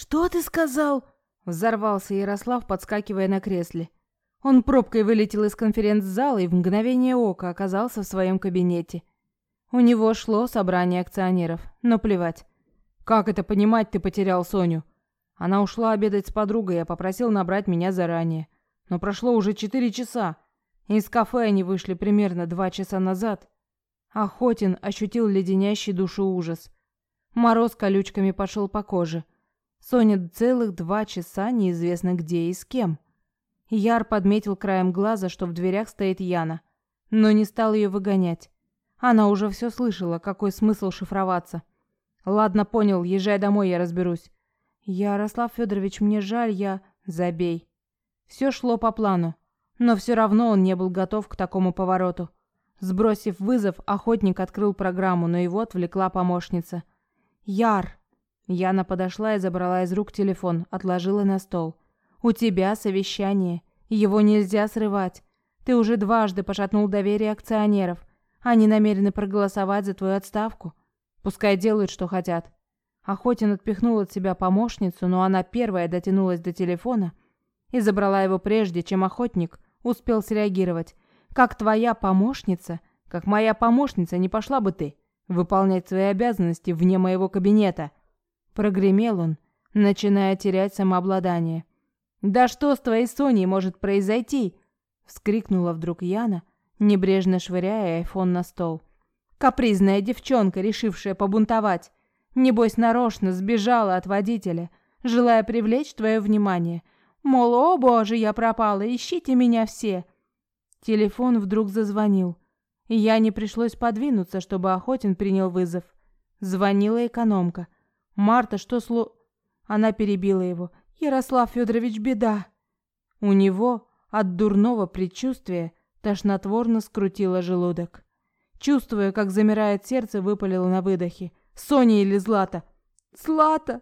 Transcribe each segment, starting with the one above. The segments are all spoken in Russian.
«Что ты сказал?» — взорвался Ярослав, подскакивая на кресле. Он пробкой вылетел из конференц-зала и в мгновение ока оказался в своем кабинете. У него шло собрание акционеров, но плевать. «Как это понимать, ты потерял Соню?» Она ушла обедать с подругой, я попросил набрать меня заранее. Но прошло уже четыре часа. Из кафе они вышли примерно два часа назад. Охотин ощутил леденящий душу ужас. Мороз колючками пошел по коже. Соня целых два часа неизвестно где и с кем. Яр подметил краем глаза, что в дверях стоит Яна, но не стал ее выгонять. Она уже все слышала, какой смысл шифроваться. Ладно, понял, езжай домой, я разберусь. Ярослав Федорович, мне жаль, я забей. Все шло по плану, но все равно он не был готов к такому повороту. Сбросив вызов, охотник открыл программу, но его отвлекла помощница. Яр. Яна подошла и забрала из рук телефон, отложила на стол. У тебя совещание. Его нельзя срывать. Ты уже дважды пошатнул доверие акционеров. Они намерены проголосовать за твою отставку. Пускай делают, что хотят. Охотин отпихнул от себя помощницу, но она первая дотянулась до телефона и забрала его прежде, чем охотник успел среагировать. Как твоя помощница, как моя помощница, не пошла бы ты выполнять свои обязанности вне моего кабинета. Прогремел он, начиная терять самообладание. «Да что с твоей Соней может произойти?» — вскрикнула вдруг Яна, небрежно швыряя айфон на стол. «Капризная девчонка, решившая побунтовать. Небось, нарочно сбежала от водителя, желая привлечь твое внимание. Мол, о боже, я пропала, ищите меня все!» Телефон вдруг зазвонил. И я не пришлось подвинуться, чтобы Охотин принял вызов. Звонила экономка. «Марта, что слу...» Она перебила его. Ярослав Федорович, беда. У него от дурного предчувствия тошнотворно скрутило желудок. Чувствуя, как замирает сердце, выпалила на выдохе: "Соня или Злата?" "Злата!"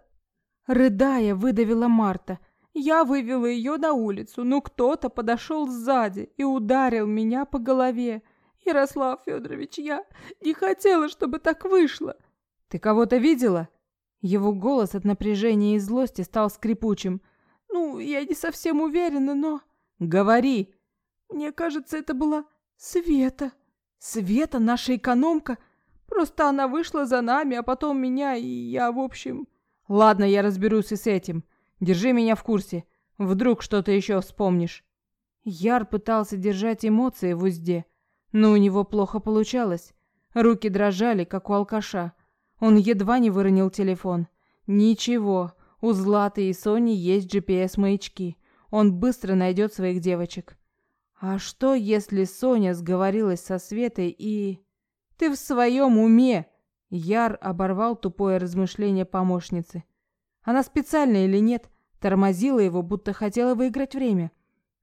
рыдая, выдавила Марта. Я вывела ее на улицу, но кто-то подошел сзади и ударил меня по голове. Ярослав Федорович, я не хотела, чтобы так вышло. Ты кого-то видела? Его голос от напряжения и злости стал скрипучим. «Ну, я не совсем уверена, но...» «Говори!» «Мне кажется, это была Света. Света, наша экономка. Просто она вышла за нами, а потом меня, и я, в общем...» «Ладно, я разберусь и с этим. Держи меня в курсе. Вдруг что-то еще вспомнишь». Яр пытался держать эмоции в узде, но у него плохо получалось. Руки дрожали, как у алкаша. Он едва не выронил телефон. Ничего, у Златы и Сони есть GPS-маячки. Он быстро найдет своих девочек. А что, если Соня сговорилась со Светой и... Ты в своем уме? Яр оборвал тупое размышление помощницы. Она специально или нет, тормозила его, будто хотела выиграть время.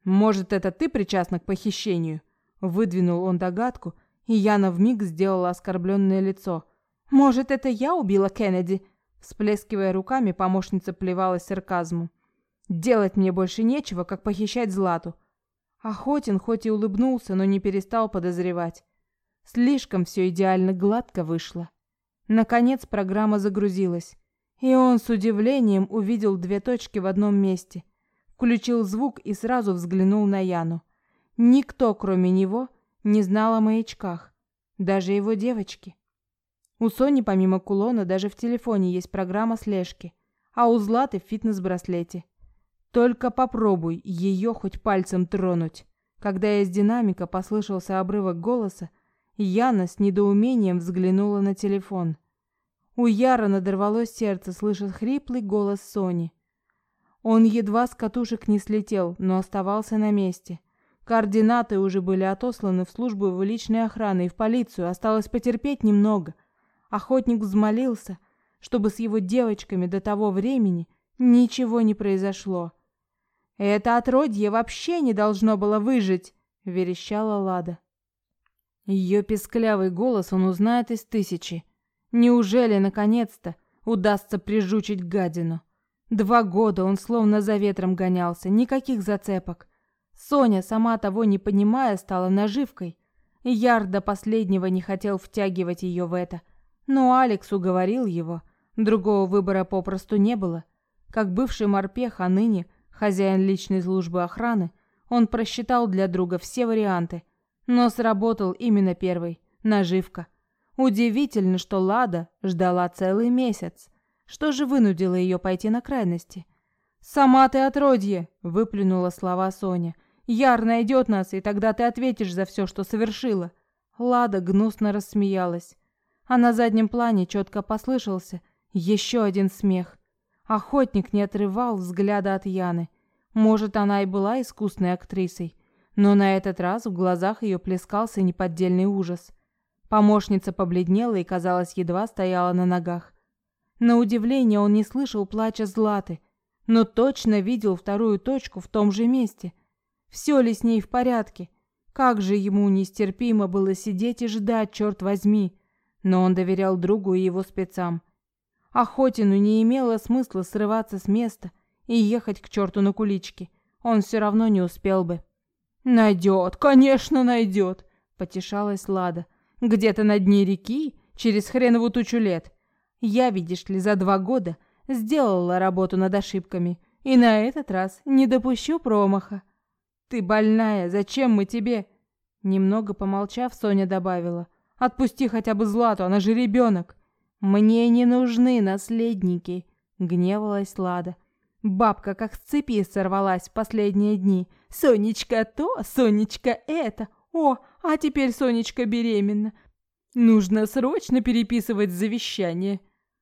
Может, это ты причастна к похищению? Выдвинул он догадку, и Яна вмиг сделала оскорбленное лицо – может, это я убила Кеннеди? Всплескивая руками, помощница плевалась сарказму. Делать мне больше нечего, как похищать Злату. Охотин хоть и улыбнулся, но не перестал подозревать. Слишком все идеально гладко вышло. Наконец программа загрузилась, и он с удивлением увидел две точки в одном месте. Включил звук и сразу взглянул на Яну. Никто, кроме него, не знал о маячках, даже его девочки. У Сони помимо кулона даже в телефоне есть программа слежки, а у Златы в фитнес-браслете. Только попробуй ее хоть пальцем тронуть. Когда из динамика послышался обрывок голоса, Яна с недоумением взглянула на телефон. У Яра надорвалось сердце, слыша хриплый голос Сони. Он едва с катушек не слетел, но оставался на месте. Координаты уже были отосланы в службу его личной охраны и в полицию, осталось потерпеть немного – Охотник взмолился, чтобы с его девочками до того времени ничего не произошло. Это отродье вообще не должно было выжить, верещала Лада. Ее песклявый голос он узнает из тысячи. Неужели наконец-то удастся прижучить гадину? Два года он словно за ветром гонялся, никаких зацепок. Соня, сама того не понимая, стала наживкой. Яр до последнего не хотел втягивать ее в это – но Алекс уговорил его. Другого выбора попросту не было. Как бывший морпех, а ныне хозяин личной службы охраны, он просчитал для друга все варианты, но сработал именно первый наживка. Удивительно, что Лада ждала целый месяц. Что же вынудило ее пойти на крайности? «Сама ты отродье!» — выплюнула слова Соня. «Яр найдет нас, и тогда ты ответишь за все, что совершила». Лада гнусно рассмеялась. А на заднем плане четко послышался еще один смех. Охотник не отрывал взгляда от Яны. Может, она и была искусной актрисой, но на этот раз в глазах ее плескался неподдельный ужас. Помощница побледнела и, казалось, едва стояла на ногах. На удивление он не слышал плача Златы, но точно видел вторую точку в том же месте. Все ли с ней в порядке? Как же ему нестерпимо было сидеть и ждать, черт возьми. Но он доверял другу и его спецам. Охотину не имело смысла срываться с места и ехать к черту на куличке. Он все равно не успел бы. «Найдет, конечно найдет», — потешалась Лада. «Где-то на дне реки, через хренову тучу лет. Я, видишь ли, за два года сделала работу над ошибками, и на этот раз не допущу промаха. Ты больная, зачем мы тебе? Немного помолчав, Соня добавила: "Отпусти хотя бы Злату, она же ребенок. Мне не нужны наследники", гневалась Лада. Бабка как с цепи сорвалась в последние дни. Сонечка то, Сонечка это. О, а теперь Сонечка беременна. Нужно срочно переписывать завещание.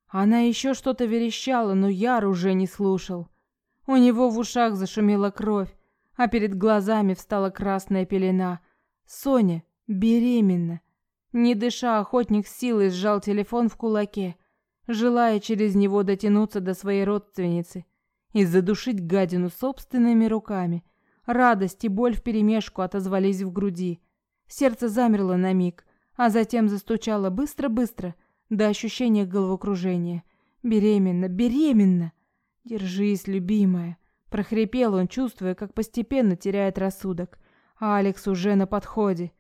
Она еще что-то верещала, но Яр уже не слушал. У него в ушах зашумела кровь, а перед глазами встала красная пелена. Соня беременна. Не дыша, охотник с силой сжал телефон в кулаке, желая через него дотянуться до своей родственницы и задушить гадину собственными руками. Радость и боль вперемешку отозвались в груди. Сердце замерло на миг, а затем застучало быстро-быстро, до ощущения головокружения. Беременна, беременна. Держись, любимая, прохрипел он, чувствуя, как постепенно теряет рассудок. А Алекс уже на подходе.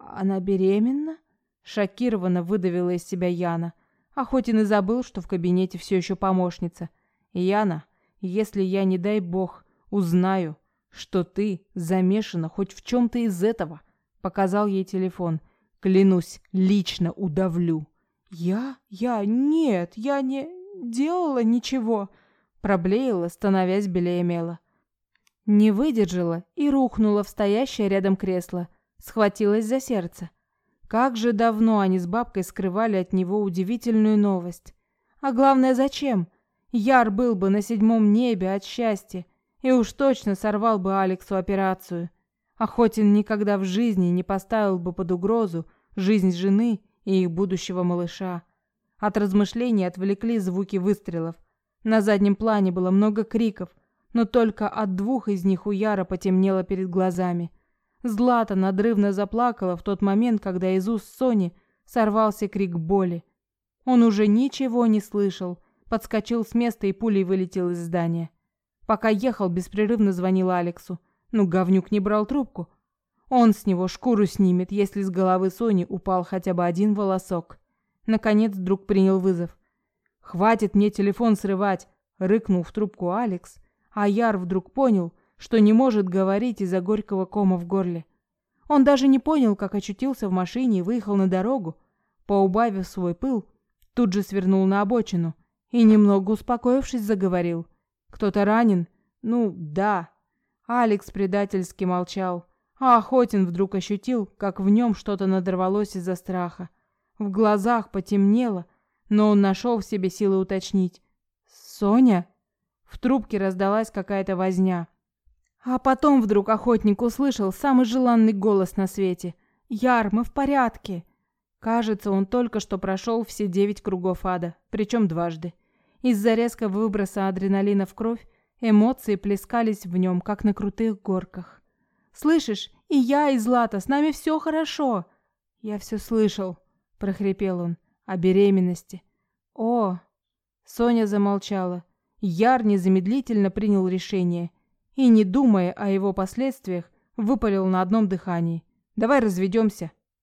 Она беременна? шокированно выдавила из себя Яна. Охотин и забыл, что в кабинете все еще помощница. Яна, если я, не дай бог, узнаю, что ты замешана хоть в чем то из этого, показал ей телефон. Клянусь, лично удавлю. «Я? Я? Нет, я не делала ничего!» Проблеяла, становясь белее мела. Не выдержала и рухнула в стоящее рядом кресло. Схватилась за сердце. Как же давно они с бабкой скрывали от него удивительную новость. А главное, зачем? Яр был бы на седьмом небе от счастья и уж точно сорвал бы Алексу операцию. Охотин никогда в жизни не поставил бы под угрозу жизнь жены и их будущего малыша. От размышлений отвлекли звуки выстрелов. На заднем плане было много криков, но только от двух из них у Яра потемнело перед глазами. Злата надрывно заплакала в тот момент, когда из уст Сони сорвался крик боли. Он уже ничего не слышал, подскочил с места и пулей вылетел из здания. Пока ехал, беспрерывно звонил Алексу. Ну, говнюк не брал трубку. Он с него шкуру снимет, если с головы Сони упал хотя бы один волосок. Наконец друг принял вызов. «Хватит мне телефон срывать!» — рыкнул в трубку Алекс, а Яр вдруг понял, что не может говорить из-за горького кома в горле. Он даже не понял, как очутился в машине и выехал на дорогу. Поубавив свой пыл, тут же свернул на обочину и, немного успокоившись, заговорил. «Кто-то ранен?» «Ну, да». Алекс предательски молчал. А Охотин вдруг ощутил, как в нем что-то надорвалось из-за страха. В глазах потемнело, но он нашел в себе силы уточнить. «Соня?» В трубке раздалась какая-то возня. А потом вдруг охотник услышал самый желанный голос на свете. «Яр, мы в порядке!» Кажется, он только что прошел все девять кругов ада, причем дважды. Из-за резкого выброса адреналина в кровь эмоции плескались в нем, как на крутых горках. Слышишь? И я, и Злата, с нами все хорошо. Я все слышал, прохрипел он о беременности. О, Соня замолчала. Яр незамедлительно принял решение и, не думая о его последствиях, выпалил на одном дыхании: "Давай разведемся.